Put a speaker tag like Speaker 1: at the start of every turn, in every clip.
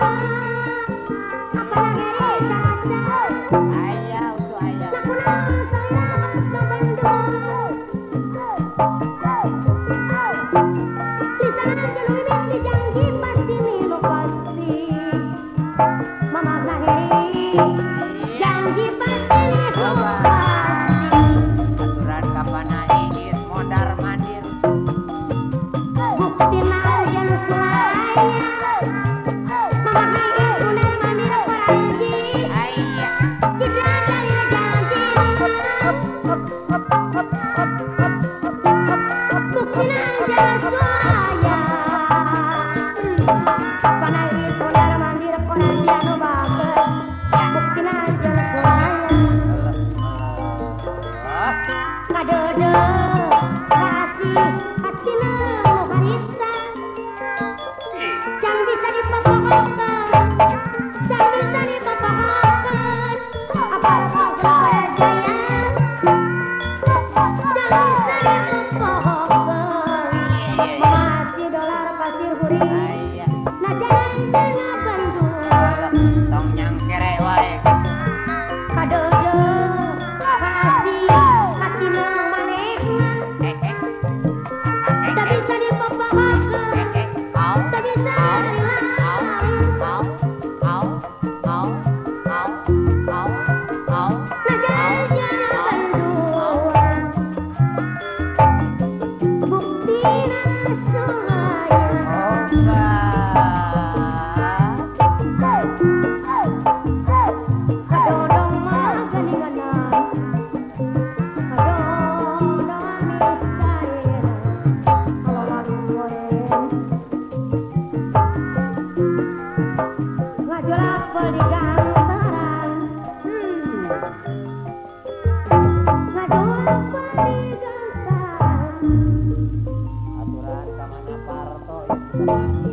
Speaker 1: Thank up. Música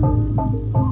Speaker 1: Thank you.